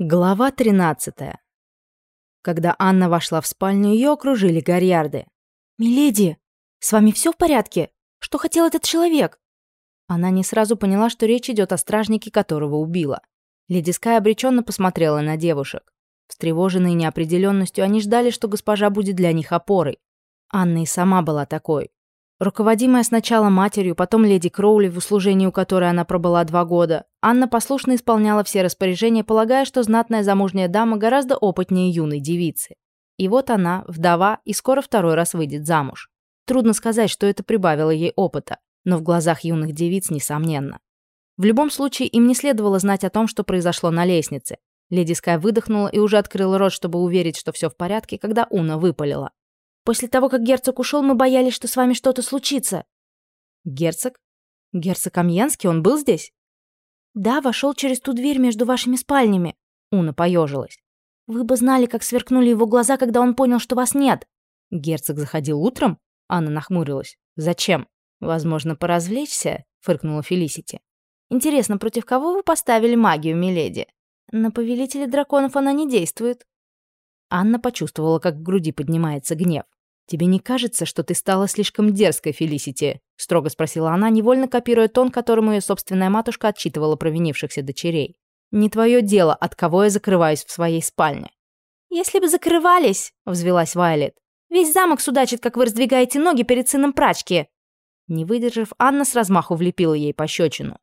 Глава 13. Когда Анна вошла в спальню, ее окружили гарьярды. «Миледи, с вами все в порядке? Что хотел этот человек?» Она не сразу поняла, что речь идет о стражнике, которого убила. Леди Скай обреченно посмотрела на девушек. Встревоженные неопределенностью, они ждали, что госпожа будет для них опорой. Анна и сама была такой. Руководимая сначала матерью, потом леди Кроули, в услужении у которой она пробыла два года, Анна послушно исполняла все распоряжения, полагая, что знатная замужняя дама гораздо опытнее юной девицы. И вот она, вдова, и скоро второй раз выйдет замуж. Трудно сказать, что это прибавило ей опыта, но в глазах юных девиц несомненно. В любом случае, им не следовало знать о том, что произошло на лестнице. Леди Скай выдохнула и уже открыла рот, чтобы уверить, что все в порядке, когда Уна выпалила. После того, как герцог ушел, мы боялись, что с вами что-то случится». «Герцог? Герцог Амьенский? Он был здесь?» «Да, вошел через ту дверь между вашими спальнями». Уна поежилась. «Вы бы знали, как сверкнули его глаза, когда он понял, что вас нет». «Герцог заходил утром?» Анна нахмурилась. «Зачем? Возможно, поразвлечься?» фыркнула Фелисити. «Интересно, против кого вы поставили магию, миледи? На повелителя драконов она не действует». Анна почувствовала, как в груди поднимается гнев. «Тебе не кажется, что ты стала слишком дерзкой, Фелисити?» — строго спросила она, невольно копируя тон, которым ее собственная матушка отчитывала провинившихся дочерей. «Не твое дело, от кого я закрываюсь в своей спальне». «Если бы закрывались», — взвелась Вайлет. «Весь замок судачит, как вы раздвигаете ноги перед сыном прачки». Не выдержав, Анна с размаху влепила ей пощечину.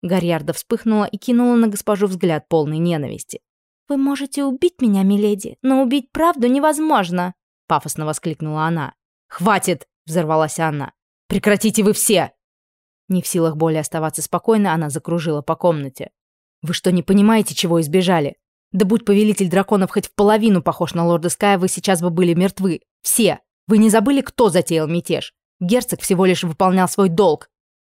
Гарьярда вспыхнула и кинула на госпожу взгляд полной ненависти. «Вы можете убить меня, миледи, но убить правду невозможно!» Пафосно воскликнула она. «Хватит!» — взорвалась Анна. «Прекратите вы все!» Не в силах более оставаться спокойно, она закружила по комнате. «Вы что, не понимаете, чего избежали? Да будь повелитель драконов хоть в половину похож на лорда Ская, вы сейчас бы были мертвы. Все! Вы не забыли, кто затеял мятеж? Герцог всего лишь выполнял свой долг».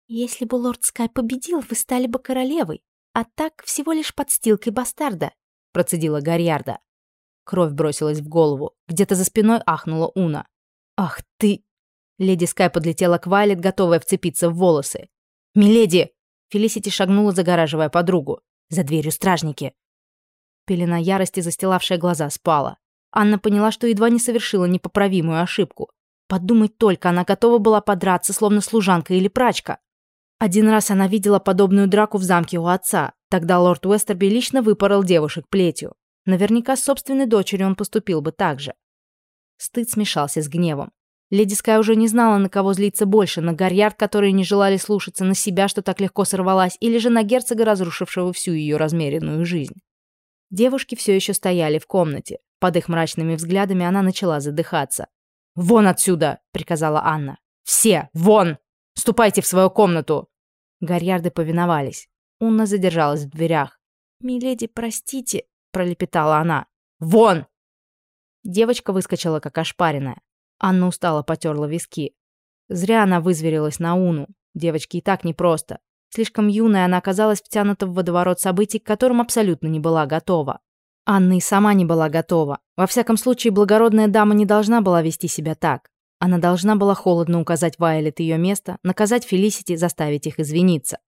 «Если бы лорд Скай победил, вы стали бы королевой, а так всего лишь подстилкой бастарда», процедила Гарьярда. Кровь бросилась в голову. Где-то за спиной ахнула Уна. «Ах ты!» Леди Скай подлетела к Вайлет, готовая вцепиться в волосы. «Миледи!» Фелисити шагнула, загораживая подругу. «За дверью стражники!» Пелена ярости, застилавшая глаза, спала. Анна поняла, что едва не совершила непоправимую ошибку. Подумать только, она готова была подраться, словно служанка или прачка. Один раз она видела подобную драку в замке у отца. Тогда лорд Уэстерби лично выпорол девушек плетью. Наверняка с собственной дочерью он поступил бы так же. Стыд смешался с гневом. Леди Скай уже не знала, на кого злиться больше, на Гарьярд, которые не желали слушаться, на себя, что так легко сорвалась, или же на герцога, разрушившего всю ее размеренную жизнь. Девушки все еще стояли в комнате. Под их мрачными взглядами она начала задыхаться. «Вон отсюда!» — приказала Анна. «Все! Вон! Ступайте в свою комнату!» Гарьярды повиновались. Унна задержалась в дверях. «Миледи, простите!» Пролепетала она. «Вон!» Девочка выскочила, как ошпаренная. Анна устало потерла виски. Зря она вызверилась на Уну. Девочке и так непросто. Слишком юная она оказалась втянута в водоворот событий, к которым абсолютно не была готова. Анна и сама не была готова. Во всяком случае, благородная дама не должна была вести себя так. Она должна была холодно указать Вайлет ее место, наказать Фелисити, заставить их извиниться.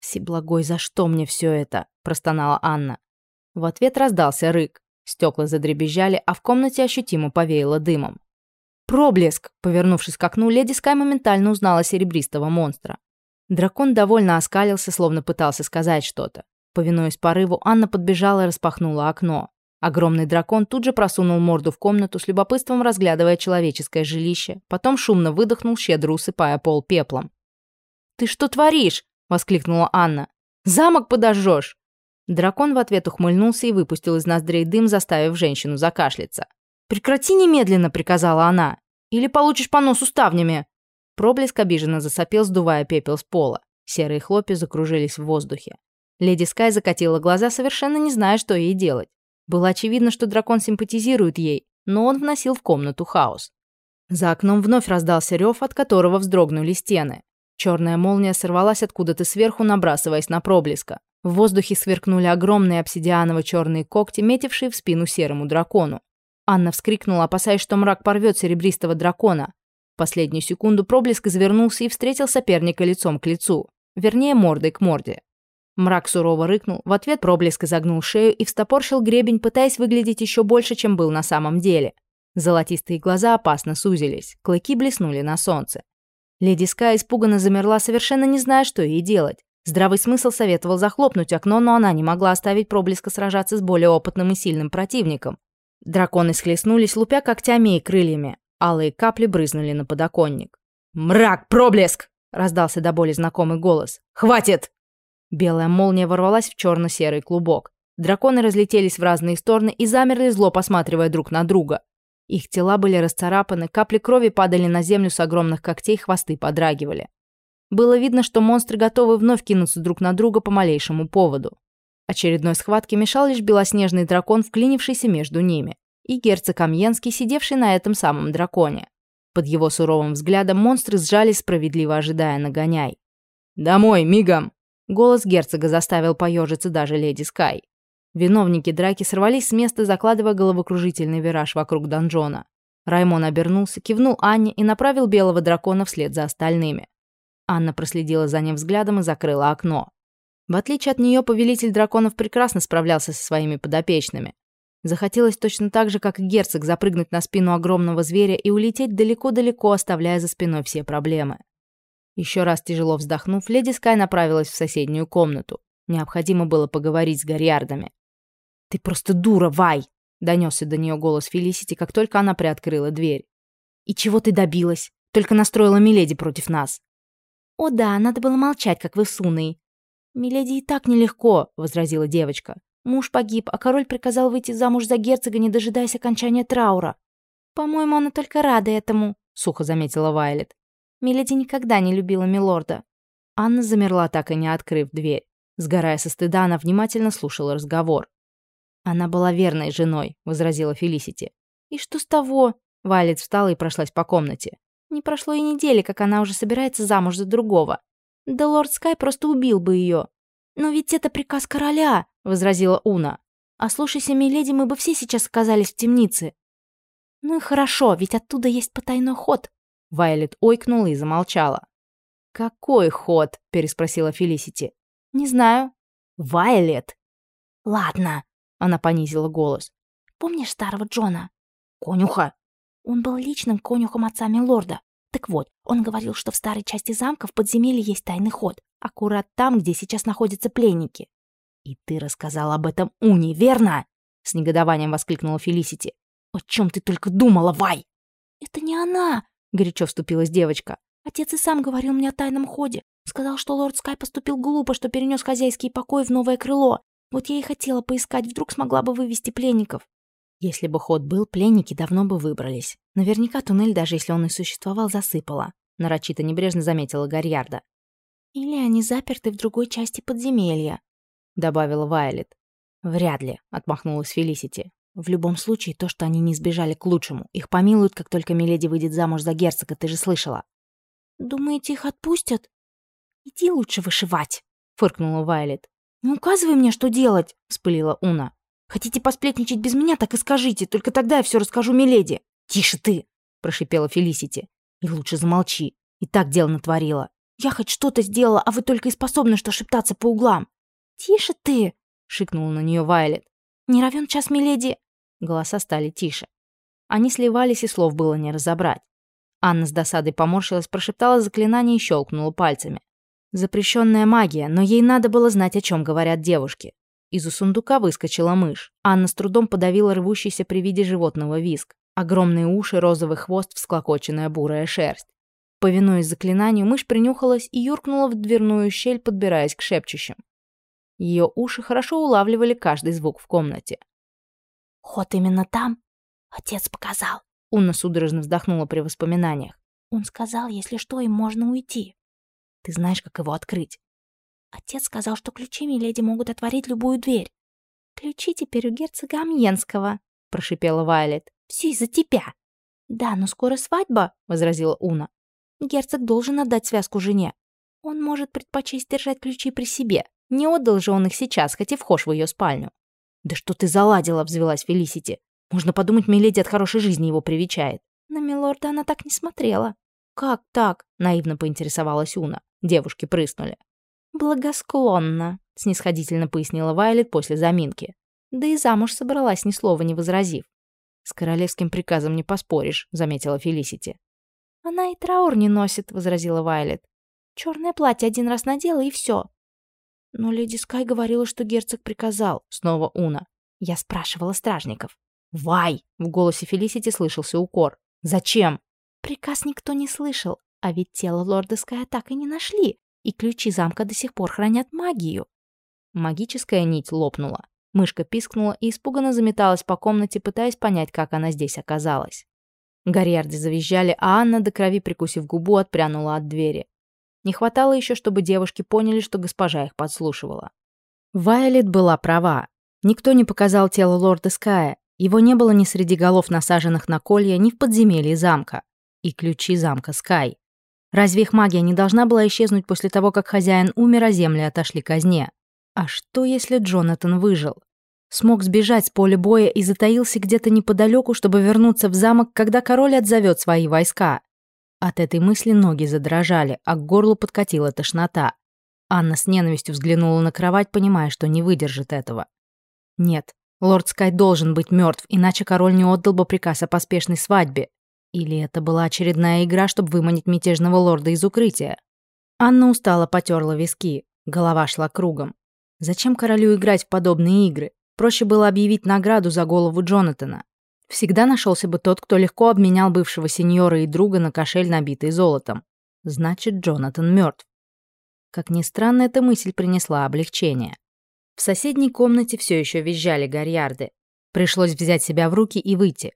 «Всеблагой, за что мне все это?» – простонала Анна. В ответ раздался рык. Стекла задребезжали, а в комнате ощутимо повеяло дымом. «Проблеск!» Повернувшись к окну, леди Скай моментально узнала серебристого монстра. Дракон довольно оскалился, словно пытался сказать что-то. Повинуясь порыву, Анна подбежала и распахнула окно. Огромный дракон тут же просунул морду в комнату, с любопытством разглядывая человеческое жилище, потом шумно выдохнул, щедро усыпая пол пеплом. «Ты что творишь?» — воскликнула Анна. «Замок подожжешь!» Дракон в ответ ухмыльнулся и выпустил из ноздрей дым, заставив женщину закашляться. «Прекрати немедленно!» — приказала она. «Или получишь по носу ставнями!» Проблеск обиженно засопел, сдувая пепел с пола. Серые хлопья закружились в воздухе. Леди Скай закатила глаза, совершенно не зная, что ей делать. Было очевидно, что дракон симпатизирует ей, но он вносил в комнату хаос. За окном вновь раздался рев, от которого вздрогнули стены. Черная молния сорвалась откуда-то сверху, набрасываясь на проблеска. В воздухе сверкнули огромные обсидианово-черные когти, метившие в спину серому дракону. Анна вскрикнула, опасаясь, что мрак порвет серебристого дракона. В последнюю секунду проблеск извернулся и встретил соперника лицом к лицу. Вернее, мордой к морде. Мрак сурово рыкнул, в ответ проблеск изогнул шею и встопорщил гребень, пытаясь выглядеть еще больше, чем был на самом деле. Золотистые глаза опасно сузились, клыки блеснули на солнце. Леди Ска испуганно замерла, совершенно не зная, что ей делать. Здравый смысл советовал захлопнуть окно, но она не могла оставить проблеска сражаться с более опытным и сильным противником. Драконы схлестнулись, лупя когтями и крыльями. Алые капли брызнули на подоконник. «Мрак, проблеск!» — раздался до боли знакомый голос. «Хватит!» Белая молния ворвалась в черно-серый клубок. Драконы разлетелись в разные стороны и замерли, зло посматривая друг на друга. Их тела были расцарапаны, капли крови падали на землю с огромных когтей, хвосты подрагивали. Было видно, что монстры готовы вновь кинуться друг на друга по малейшему поводу. Очередной схватке мешал лишь белоснежный дракон, вклинившийся между ними, и герцог Амьенский, сидевший на этом самом драконе. Под его суровым взглядом монстры сжались, справедливо ожидая нагоняй. «Домой, мигом!» Голос герцога заставил поежиться даже леди Скай. Виновники драки сорвались с места, закладывая головокружительный вираж вокруг донжона. Раймон обернулся, кивнул Анне и направил белого дракона вслед за остальными. Анна проследила за ним взглядом и закрыла окно. В отличие от нее, повелитель драконов прекрасно справлялся со своими подопечными. Захотелось точно так же, как и герцог, запрыгнуть на спину огромного зверя и улететь далеко-далеко, оставляя за спиной все проблемы. Еще раз тяжело вздохнув, леди Скай направилась в соседнюю комнату. Необходимо было поговорить с Гориардами. «Ты просто дура, Вай!» — донесся до нее голос Фелисити, как только она приоткрыла дверь. «И чего ты добилась? Только настроила Миледи против нас». «О да, надо было молчать, как вы суный». «Миледи и так нелегко», — возразила девочка. «Муж погиб, а король приказал выйти замуж за герцога, не дожидаясь окончания траура». «По-моему, она только рада этому», — сухо заметила Вайлет. Миледи никогда не любила милорда. Анна замерла, так и не открыв дверь. Сгорая со стыда, она внимательно слушала разговор. «Она была верной женой», — возразила Фелисити. «И что с того?» Вайлет встала и прошлась по комнате. Не прошло и недели, как она уже собирается замуж за другого. Да лорд Скай просто убил бы ее. «Но ведь это приказ короля», — возразила Уна. «А слушайся, миледи, мы бы все сейчас оказались в темнице». «Ну и хорошо, ведь оттуда есть потайной ход». Вайлет ойкнула и замолчала. «Какой ход?» — переспросила Фелисити. «Не знаю». «Вайлет!» «Ладно», — она понизила голос. «Помнишь старого Джона?» «Конюха!» Он был личным конюхом отца Милорда. Так вот, он говорил, что в старой части замка в подземелье есть тайный ход, аккурат там, где сейчас находятся пленники. «И ты рассказал об этом Уни, верно?» С негодованием воскликнула Фелисити. «О чем ты только думала, Вай?» «Это не она!» — горячо вступилась девочка. «Отец и сам говорил мне о тайном ходе. Сказал, что лорд Скай поступил глупо, что перенес хозяйский покой в новое крыло. Вот я и хотела поискать, вдруг смогла бы вывести пленников. Если бы ход был, пленники давно бы выбрались. Наверняка туннель, даже если он и существовал, засыпало. Нарочито небрежно заметила Гарьярда. «Или они заперты в другой части подземелья», — добавила Вайлет. «Вряд ли», — отмахнулась Фелисити. «В любом случае, то, что они не сбежали к лучшему. Их помилуют, как только Миледи выйдет замуж за герцога, ты же слышала». «Думаете, их отпустят?» «Иди лучше вышивать», — фыркнула Вайлет. «Не указывай мне, что делать», — вспылила Уна. Хотите посплетничать без меня, так и скажите, только тогда я все расскажу Миледи». «Тише ты!» — прошипела Фелисити. «И лучше замолчи. И так дело натворила. Я хоть что-то сделала, а вы только и способны что шептаться по углам». «Тише ты!» — шикнула на нее Вайлет. «Не равен час, Миледи!» Голоса стали тише. Они сливались, и слов было не разобрать. Анна с досадой поморщилась, прошептала заклинание и щелкнула пальцами. Запрещенная магия, но ей надо было знать, о чем говорят девушки. Из-за сундука выскочила мышь. Анна с трудом подавила рвущийся при виде животного виск. Огромные уши, розовый хвост, всклокоченная бурая шерсть. Повинуясь заклинанию, мышь принюхалась и юркнула в дверную щель, подбираясь к шепчущим. Ее уши хорошо улавливали каждый звук в комнате. «Ход именно там? Отец показал». Унна судорожно вздохнула при воспоминаниях. «Он сказал, если что, им можно уйти. Ты знаешь, как его открыть?» Отец сказал, что ключи Миледи могут отворить любую дверь. «Ключи теперь у герцога Амьенского», — прошипела Вайлет. «Все из-за тебя». «Да, но скоро свадьба», — возразила Уна. «Герцог должен отдать связку жене. Он может предпочесть держать ключи при себе. Не отдал же он их сейчас, хоть и вхож в ее спальню». «Да что ты заладила?» — взвелась Фелисити. «Можно подумать, Миледи от хорошей жизни его привечает». На милорда она так не смотрела. «Как так?» — наивно поинтересовалась Уна. Девушки прыснули. «Благосклонно», — снисходительно пояснила Вайлет после заминки. Да и замуж собралась, ни слова не возразив. «С королевским приказом не поспоришь», — заметила Фелисити. «Она и траур не носит», — возразила Вайлет. «Черное платье один раз надела, и все». «Но леди Скай говорила, что герцог приказал», — снова Уна. Я спрашивала стражников. «Вай!» — в голосе Фелисити слышался укор. «Зачем?» «Приказ никто не слышал, а ведь тело лорда Ская так и не нашли, и ключи замка до сих пор хранят магию». Магическая нить лопнула. Мышка пискнула и испуганно заметалась по комнате, пытаясь понять, как она здесь оказалась. Гарьярды завизжали, а Анна, до крови прикусив губу, отпрянула от двери. Не хватало еще, чтобы девушки поняли, что госпожа их подслушивала. Вайолет была права. Никто не показал тело лорда Ская. Его не было ни среди голов, насаженных на колья, ни в подземелье замка. И ключи замка Скай. Разве их магия не должна была исчезнуть после того, как хозяин умер, а земли отошли казне? А что, если Джонатан выжил? Смог сбежать с поля боя и затаился где-то неподалеку, чтобы вернуться в замок, когда король отзовет свои войска. От этой мысли ноги задрожали, а к горлу подкатила тошнота. Анна с ненавистью взглянула на кровать, понимая, что не выдержит этого. Нет, лорд Скай должен быть мертв, иначе король не отдал бы приказ о поспешной свадьбе. Или это была очередная игра, чтобы выманить мятежного лорда из укрытия? Анна устало потерла виски, голова шла кругом. Зачем королю играть в подобные игры? Проще было объявить награду за голову Джонатана. Всегда нашелся бы тот, кто легко обменял бывшего сеньора и друга на кошель, набитый золотом. Значит, Джонатан мертв. Как ни странно, эта мысль принесла облегчение. В соседней комнате все еще визжали гарьярды. Пришлось взять себя в руки и выйти.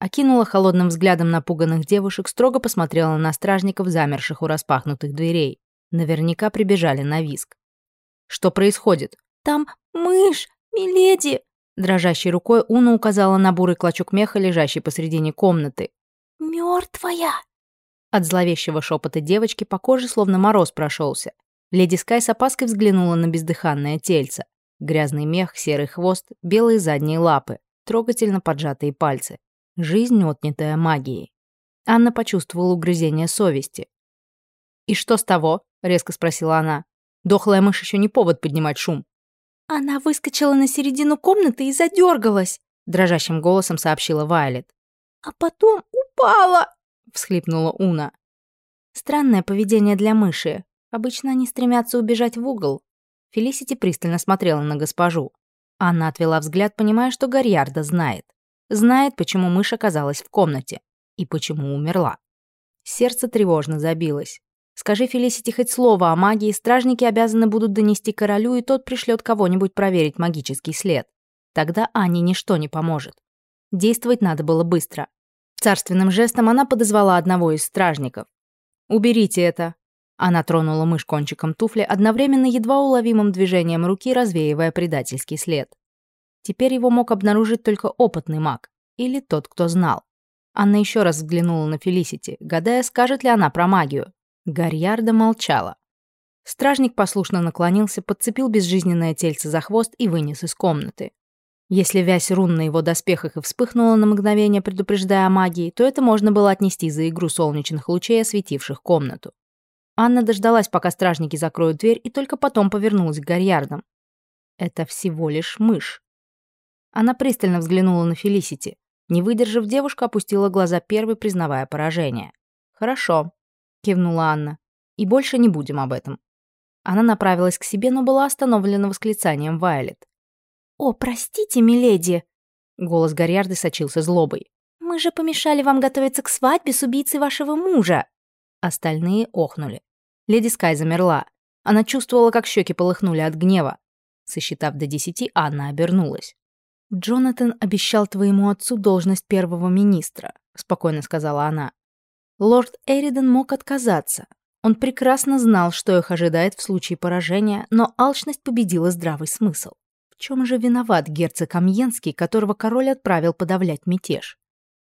Окинула холодным взглядом напуганных девушек, строго посмотрела на стражников, замерших у распахнутых дверей. Наверняка прибежали на виск. Что происходит? «Там мышь! Миледи!» Дрожащей рукой Уна указала на бурый клочок меха, лежащий посредине комнаты. «Мертвая!» От зловещего шепота девочки по коже словно мороз прошелся. Леди Скай с опаской взглянула на бездыханное тельце. Грязный мех, серый хвост, белые задние лапы, трогательно поджатые пальцы. Жизнь, отнятая магией. Анна почувствовала угрызение совести. «И что с того?» — резко спросила она. «Дохлая мышь еще не повод поднимать шум. «Она выскочила на середину комнаты и задергалась», — дрожащим голосом сообщила Вайлет. «А потом упала», — всхлипнула Уна. Странное поведение для мыши. Обычно они стремятся убежать в угол. Фелисити пристально смотрела на госпожу. Анна отвела взгляд, понимая, что Гарьярда знает. Знает, почему мышь оказалась в комнате и почему умерла. Сердце тревожно забилось. Скажи Фелисити хоть слово о магии, стражники обязаны будут донести королю, и тот пришлет кого-нибудь проверить магический след. Тогда Ане ничто не поможет. Действовать надо было быстро. Царственным жестом она подозвала одного из стражников. «Уберите это!» Она тронула мышь кончиком туфли, одновременно едва уловимым движением руки, развеивая предательский след. Теперь его мог обнаружить только опытный маг. Или тот, кто знал. Анна еще раз взглянула на Фелисити, гадая, скажет ли она про магию. Гарьярда молчала. Стражник послушно наклонился, подцепил безжизненное тельце за хвост и вынес из комнаты. Если вязь рун на его доспехах и вспыхнула на мгновение, предупреждая о магии, то это можно было отнести за игру солнечных лучей, осветивших комнату. Анна дождалась, пока стражники закроют дверь, и только потом повернулась к Гарьярдам. Это всего лишь мышь. Она пристально взглянула на Фелисити. Не выдержав, девушка опустила глаза первой, признавая поражение. «Хорошо. — кивнула Анна. «И больше не будем об этом». Она направилась к себе, но была остановлена восклицанием Вайлет. «О, простите, миледи!» Голос Гарьярды сочился злобой. «Мы же помешали вам готовиться к свадьбе с убийцей вашего мужа!» Остальные охнули. Леди Скай замерла. Она чувствовала, как щеки полыхнули от гнева. Сосчитав до десяти, Анна обернулась. «Джонатан обещал твоему отцу должность первого министра», — спокойно сказала она. Лорд Эриден мог отказаться. Он прекрасно знал, что их ожидает в случае поражения, но алчность победила здравый смысл. В чем же виноват герцог Амьенский, которого король отправил подавлять мятеж?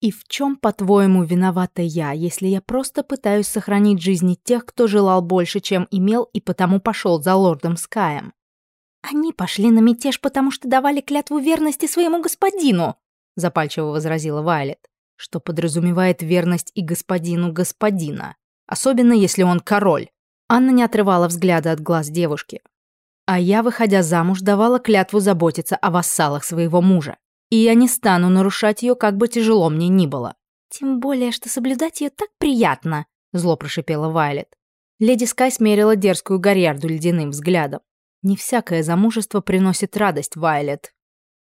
И в чем, по-твоему, виновата я, если я просто пытаюсь сохранить жизни тех, кто желал больше, чем имел, и потому пошел за лордом Скаем? Они пошли на мятеж, потому что давали клятву верности своему господину, запальчиво возразила Вайлет что подразумевает верность и господину господина, особенно если он король. Анна не отрывала взгляда от глаз девушки. А я, выходя замуж, давала клятву заботиться о вассалах своего мужа. И я не стану нарушать ее, как бы тяжело мне ни было. Тем более, что соблюдать ее так приятно, зло прошипела Вайлет. Леди Скай смерила дерзкую Гарьярду ледяным взглядом. Не всякое замужество приносит радость, Вайлет.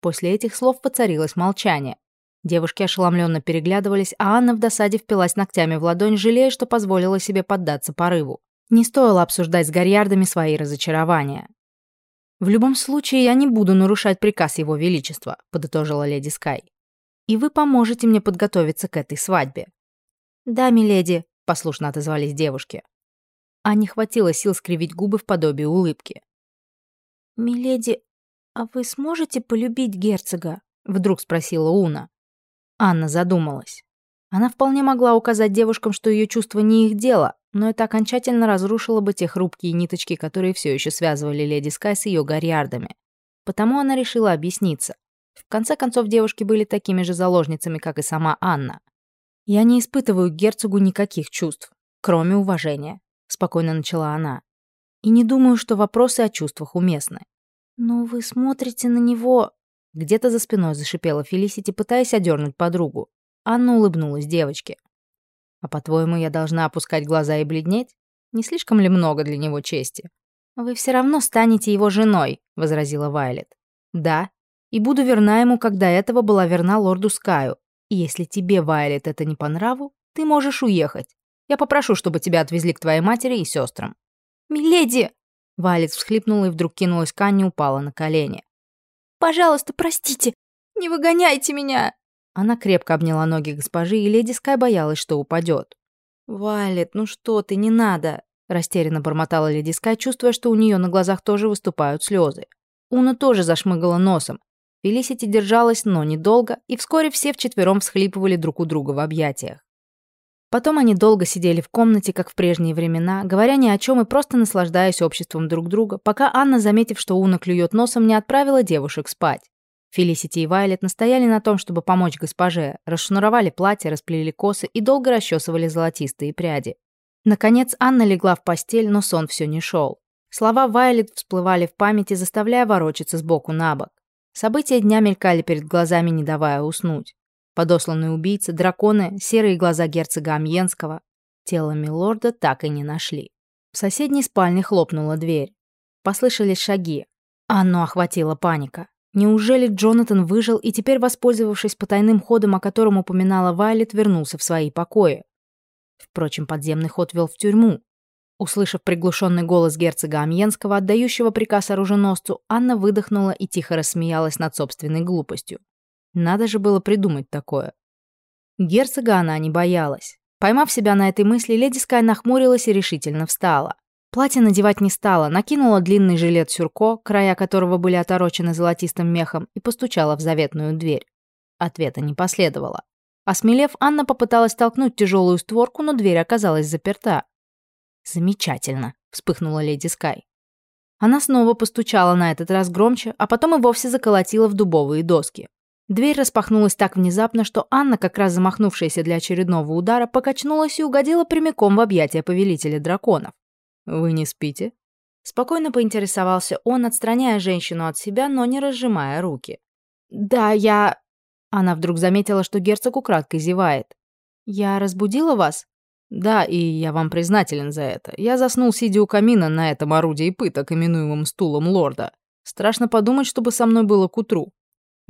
После этих слов воцарилось молчание. Девушки ошеломленно переглядывались, а Анна в досаде впилась ногтями в ладонь, жалея, что позволила себе поддаться порыву. Не стоило обсуждать с Гарьярдами свои разочарования. «В любом случае, я не буду нарушать приказ Его Величества», — подытожила леди Скай. «И вы поможете мне подготовиться к этой свадьбе». «Да, миледи», — послушно отозвались девушки. А не хватило сил скривить губы в подобии улыбки. «Миледи, а вы сможете полюбить герцога?» — вдруг спросила Уна. Анна задумалась. Она вполне могла указать девушкам, что ее чувства не их дело, но это окончательно разрушило бы те хрупкие ниточки, которые все еще связывали леди Скай с ее гарьярдами. Потому она решила объясниться. В конце концов, девушки были такими же заложницами, как и сама Анна. «Я не испытываю к герцогу никаких чувств, кроме уважения», — спокойно начала она. «И не думаю, что вопросы о чувствах уместны». «Но вы смотрите на него...» Где-то за спиной зашипела Фелисити, пытаясь одернуть подругу. Анна улыбнулась девочке. «А по-твоему, я должна опускать глаза и бледнеть? Не слишком ли много для него чести?» «Вы все равно станете его женой», — возразила Вайлет. «Да, и буду верна ему, когда этого была верна лорду Скаю. И если тебе, Вайлет, это не по нраву, ты можешь уехать. Я попрошу, чтобы тебя отвезли к твоей матери и сестрам». «Миледи!» Вайлет всхлипнула и вдруг кинулась к Анне упала на колени. Пожалуйста, простите! Не выгоняйте меня!» Она крепко обняла ноги госпожи, и леди Скай боялась, что упадет. «Валет, ну что ты, не надо!» Растерянно бормотала леди Скай, чувствуя, что у нее на глазах тоже выступают слезы. Уна тоже зашмыгала носом. Фелисити держалась, но недолго, и вскоре все вчетвером всхлипывали друг у друга в объятиях. Потом они долго сидели в комнате, как в прежние времена, говоря ни о чем и просто наслаждаясь обществом друг друга, пока Анна, заметив, что Уна клюет носом, не отправила девушек спать. Фелисити и Вайлет настояли на том, чтобы помочь госпоже, расшнуровали платье, расплели косы и долго расчесывали золотистые пряди. Наконец Анна легла в постель, но сон все не шел. Слова Вайлет всплывали в памяти, заставляя ворочаться сбоку на бок. События дня мелькали перед глазами, не давая уснуть. Подосланные убийцы, драконы, серые глаза герцога Амьенского. Тело милорда так и не нашли. В соседней спальне хлопнула дверь. Послышались шаги. Анну охватила паника. Неужели Джонатан выжил и теперь, воспользовавшись потайным ходом, о котором упоминала Вайлет, вернулся в свои покои? Впрочем, подземный ход вел в тюрьму. Услышав приглушенный голос герцога Амьенского, отдающего приказ оруженосцу, Анна выдохнула и тихо рассмеялась над собственной глупостью. Надо же было придумать такое. Герцога она не боялась. Поймав себя на этой мысли, леди Скай нахмурилась и решительно встала. Платье надевать не стала, накинула длинный жилет сюрко, края которого были оторочены золотистым мехом, и постучала в заветную дверь. Ответа не последовало. Осмелев, Анна попыталась толкнуть тяжелую створку, но дверь оказалась заперта. «Замечательно», — вспыхнула леди Скай. Она снова постучала на этот раз громче, а потом и вовсе заколотила в дубовые доски. Дверь распахнулась так внезапно, что Анна, как раз замахнувшаяся для очередного удара, покачнулась и угодила прямиком в объятия повелителя драконов. «Вы не спите?» Спокойно поинтересовался он, отстраняя женщину от себя, но не разжимая руки. «Да, я...» Она вдруг заметила, что герцог украдкой зевает. «Я разбудила вас?» «Да, и я вам признателен за это. Я заснул, сидя у камина на этом орудии пыток, именуемом стулом лорда. Страшно подумать, чтобы со мной было к утру.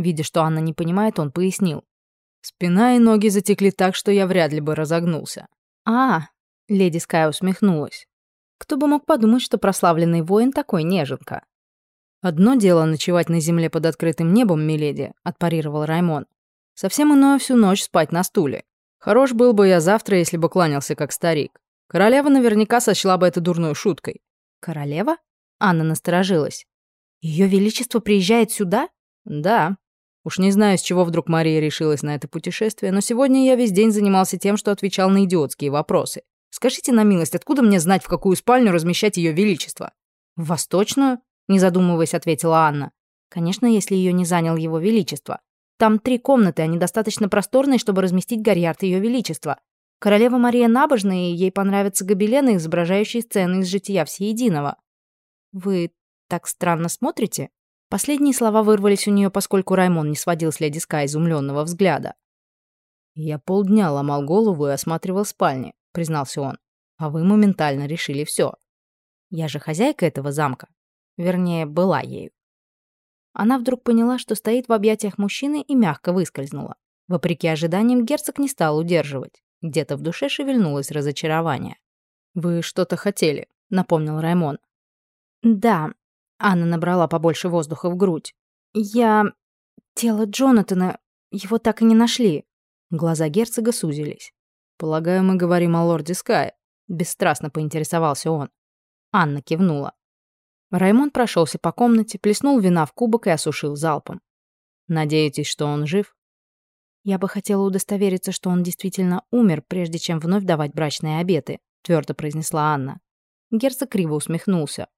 Видя, что Анна не понимает, он пояснил. Спина и ноги затекли так, что я вряд ли бы разогнулся. «А!» — леди Скай усмехнулась. «Кто бы мог подумать, что прославленный воин такой неженка?» «Одно дело ночевать на земле под открытым небом, миледи», — отпарировал Раймон. «Совсем иное всю ночь спать на стуле. Хорош был бы я завтра, если бы кланялся как старик. Королева наверняка сочла бы это дурной шуткой». «Королева?» Анна насторожилась. «Ее Величество приезжает сюда?» «Да», Уж не знаю, с чего вдруг Мария решилась на это путешествие, но сегодня я весь день занимался тем, что отвечал на идиотские вопросы. Скажите на милость, откуда мне знать, в какую спальню размещать ее величество? В восточную? Не задумываясь, ответила Анна. Конечно, если ее не занял его величество. Там три комнаты, они достаточно просторные, чтобы разместить гарьярд ее величества. Королева Мария набожная, и ей понравятся гобелены, изображающие сцены из жития всеединого. Вы так странно смотрите?» Последние слова вырвались у нее, поскольку Раймон не сводил с леди Скай изумленного взгляда. «Я полдня ломал голову и осматривал спальни», — признался он. «А вы моментально решили все. Я же хозяйка этого замка. Вернее, была ею». Она вдруг поняла, что стоит в объятиях мужчины и мягко выскользнула. Вопреки ожиданиям, герцог не стал удерживать. Где-то в душе шевельнулось разочарование. «Вы что-то хотели», — напомнил Раймон. «Да», — Анна набрала побольше воздуха в грудь. «Я... Тело Джонатана... Его так и не нашли». Глаза герцога сузились. «Полагаю, мы говорим о лорде Скай», — бесстрастно поинтересовался он. Анна кивнула. Раймон прошелся по комнате, плеснул вина в кубок и осушил залпом. «Надеетесь, что он жив?» «Я бы хотела удостовериться, что он действительно умер, прежде чем вновь давать брачные обеты», — твердо произнесла Анна. Герцог криво усмехнулся.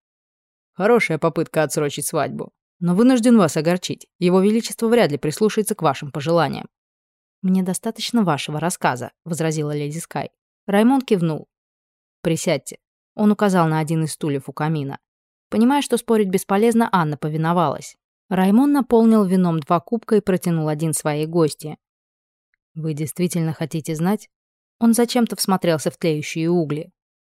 «Хорошая попытка отсрочить свадьбу. Но вынужден вас огорчить. Его Величество вряд ли прислушается к вашим пожеланиям». «Мне достаточно вашего рассказа», — возразила леди Скай. Раймонд кивнул. «Присядьте». Он указал на один из стульев у камина. Понимая, что спорить бесполезно, Анна повиновалась. Раймон наполнил вином два кубка и протянул один своей гости. «Вы действительно хотите знать?» Он зачем-то всмотрелся в тлеющие угли.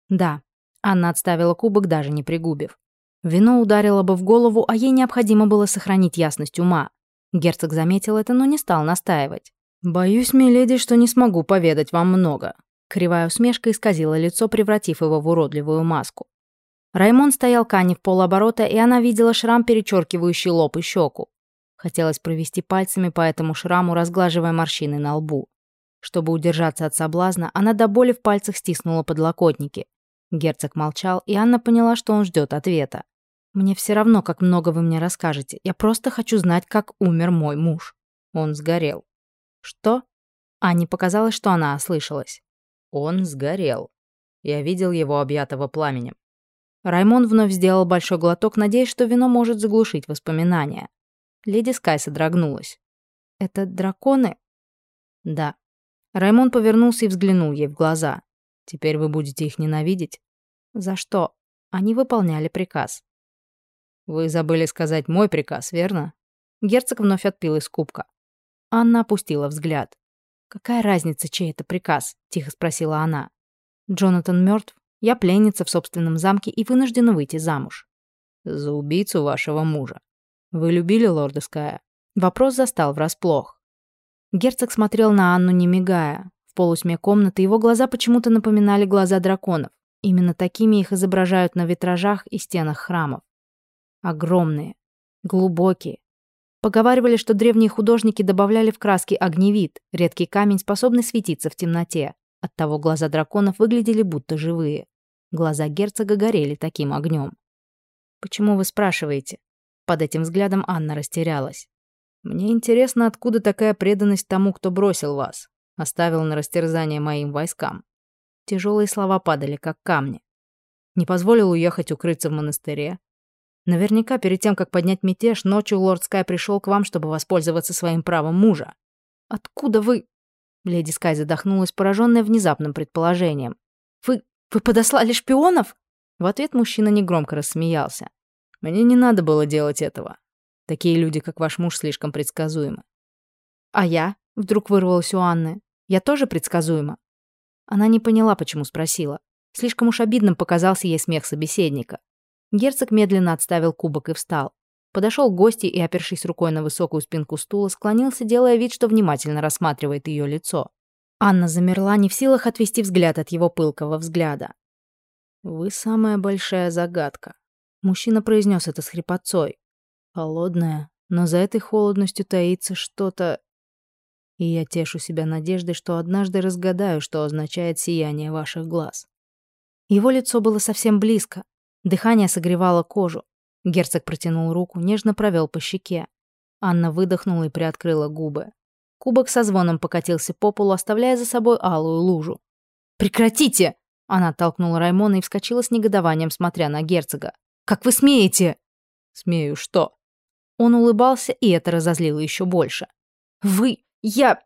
«Да». Анна отставила кубок, даже не пригубив. Вино ударило бы в голову, а ей необходимо было сохранить ясность ума. Герцог заметил это, но не стал настаивать. «Боюсь, миледи, что не смогу поведать вам много». Кривая усмешка исказила лицо, превратив его в уродливую маску. Раймон стоял Кани в полоборота, и она видела шрам, перечеркивающий лоб и щеку. Хотелось провести пальцами по этому шраму, разглаживая морщины на лбу. Чтобы удержаться от соблазна, она до боли в пальцах стиснула подлокотники. Герцог молчал, и Анна поняла, что он ждет ответа. «Мне все равно, как много вы мне расскажете. Я просто хочу знать, как умер мой муж». Он сгорел. «Что?» Анне показалось, что она ослышалась. Он сгорел. Я видел его объятого пламенем. Раймон вновь сделал большой глоток, надеясь, что вино может заглушить воспоминания. Леди Скай содрогнулась. «Это драконы?» «Да». Раймон повернулся и взглянул ей в глаза. «Теперь вы будете их ненавидеть?» «За что?» Они выполняли приказ. «Вы забыли сказать мой приказ, верно?» Герцог вновь отпил из кубка. Анна опустила взгляд. «Какая разница, чей это приказ?» — тихо спросила она. «Джонатан мертв, я пленница в собственном замке и вынуждена выйти замуж». «За убийцу вашего мужа», «Вы любили лорда Ская?» Вопрос застал врасплох. Герцог смотрел на Анну, не мигая. Полутьме комнаты его глаза почему-то напоминали глаза драконов. Именно такими их изображают на витражах и стенах храмов. Огромные, глубокие. Поговаривали, что древние художники добавляли в краски огневид, редкий камень, способный светиться в темноте. Оттого глаза драконов выглядели будто живые. Глаза герцога горели таким огнем. «Почему вы спрашиваете?» Под этим взглядом Анна растерялась. «Мне интересно, откуда такая преданность тому, кто бросил вас, оставил на растерзание моим войскам». Тяжелые слова падали, как камни. Не позволил уехать укрыться в монастыре. Наверняка перед тем, как поднять мятеж, ночью лорд Скай пришел к вам, чтобы воспользоваться своим правом мужа. «Откуда вы...» Леди Скай задохнулась, пораженная внезапным предположением. «Вы... вы подослали шпионов?» В ответ мужчина негромко рассмеялся. Мне не надо было делать этого. Такие люди, как ваш муж, слишком предсказуемы. А я? Вдруг вырвалась у Анны. Я тоже предсказуема. Она не поняла, почему спросила. Слишком уж обидным показался ей смех собеседника. Герцог медленно отставил кубок и встал. Подошел к гости и, опершись рукой на высокую спинку стула, склонился, делая вид, что внимательно рассматривает ее лицо. Анна замерла, не в силах отвести взгляд от его пылкого взгляда. «Вы самая большая загадка», Мужчина произнес это с хрипотцой. Холодная, но за этой холодностью таится что-то... И я тешу себя надеждой, что однажды разгадаю, что означает сияние ваших глаз. Его лицо было совсем близко. Дыхание согревало кожу. Герцог протянул руку, нежно провел по щеке. Анна выдохнула и приоткрыла губы. Кубок со звоном покатился по полу, оставляя за собой алую лужу. «Прекратите!» Она толкнула Раймона и вскочила с негодованием, смотря на герцога. Как вы смеете?» «Смею что?» Он улыбался, и это разозлило еще больше. «Вы... Я...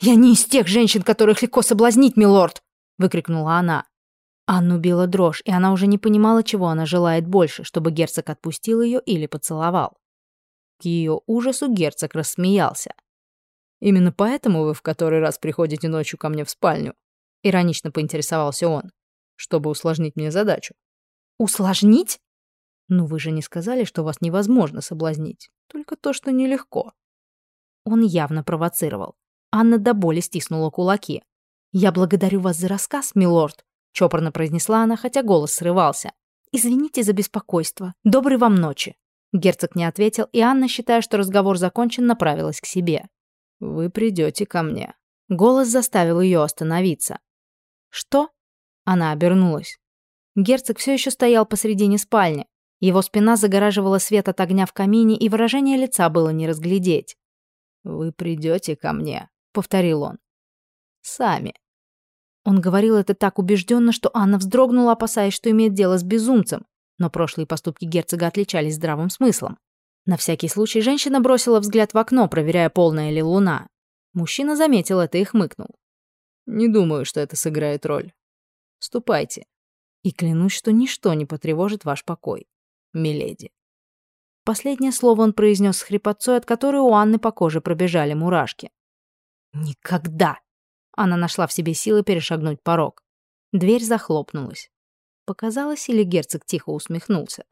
Я не из тех женщин, которых легко соблазнить, милорд!» — выкрикнула она. Анну била дрожь, и она уже не понимала, чего она желает больше, чтобы герцог отпустил ее или поцеловал. К ее ужасу герцог рассмеялся. «Именно поэтому вы в который раз приходите ночью ко мне в спальню?» Иронично поинтересовался он, чтобы усложнить мне задачу. «Усложнить?» «Ну вы же не сказали, что вас невозможно соблазнить, только то, что нелегко». Он явно провоцировал. Анна до боли стиснула кулаки. «Я благодарю вас за рассказ, милорд», — чопорно произнесла она, хотя голос срывался. «Извините за беспокойство. Доброй вам ночи». Герцог не ответил, и Анна, считая, что разговор закончен, направилась к себе. «Вы придете ко мне». Голос заставил ее остановиться. «Что?» Она обернулась. Герцог все еще стоял посредине спальни. Его спина загораживала свет от огня в камине, и выражение лица было не разглядеть. «Вы придете ко мне», — повторил он. «Сами». Он говорил это так убежденно, что Анна вздрогнула, опасаясь, что имеет дело с безумцем. Но прошлые поступки герцога отличались здравым смыслом. На всякий случай женщина бросила взгляд в окно, проверяя, полная ли луна. Мужчина заметил это и хмыкнул. «Не думаю, что это сыграет роль. Ступайте. И клянусь, что ничто не потревожит ваш покой, миледи». Последнее слово он произнес с хрипотцой, от которой у Анны по коже пробежали мурашки. «Никогда!» Она нашла в себе силы перешагнуть порог. Дверь захлопнулась. Показалось, или герцог тихо усмехнулся.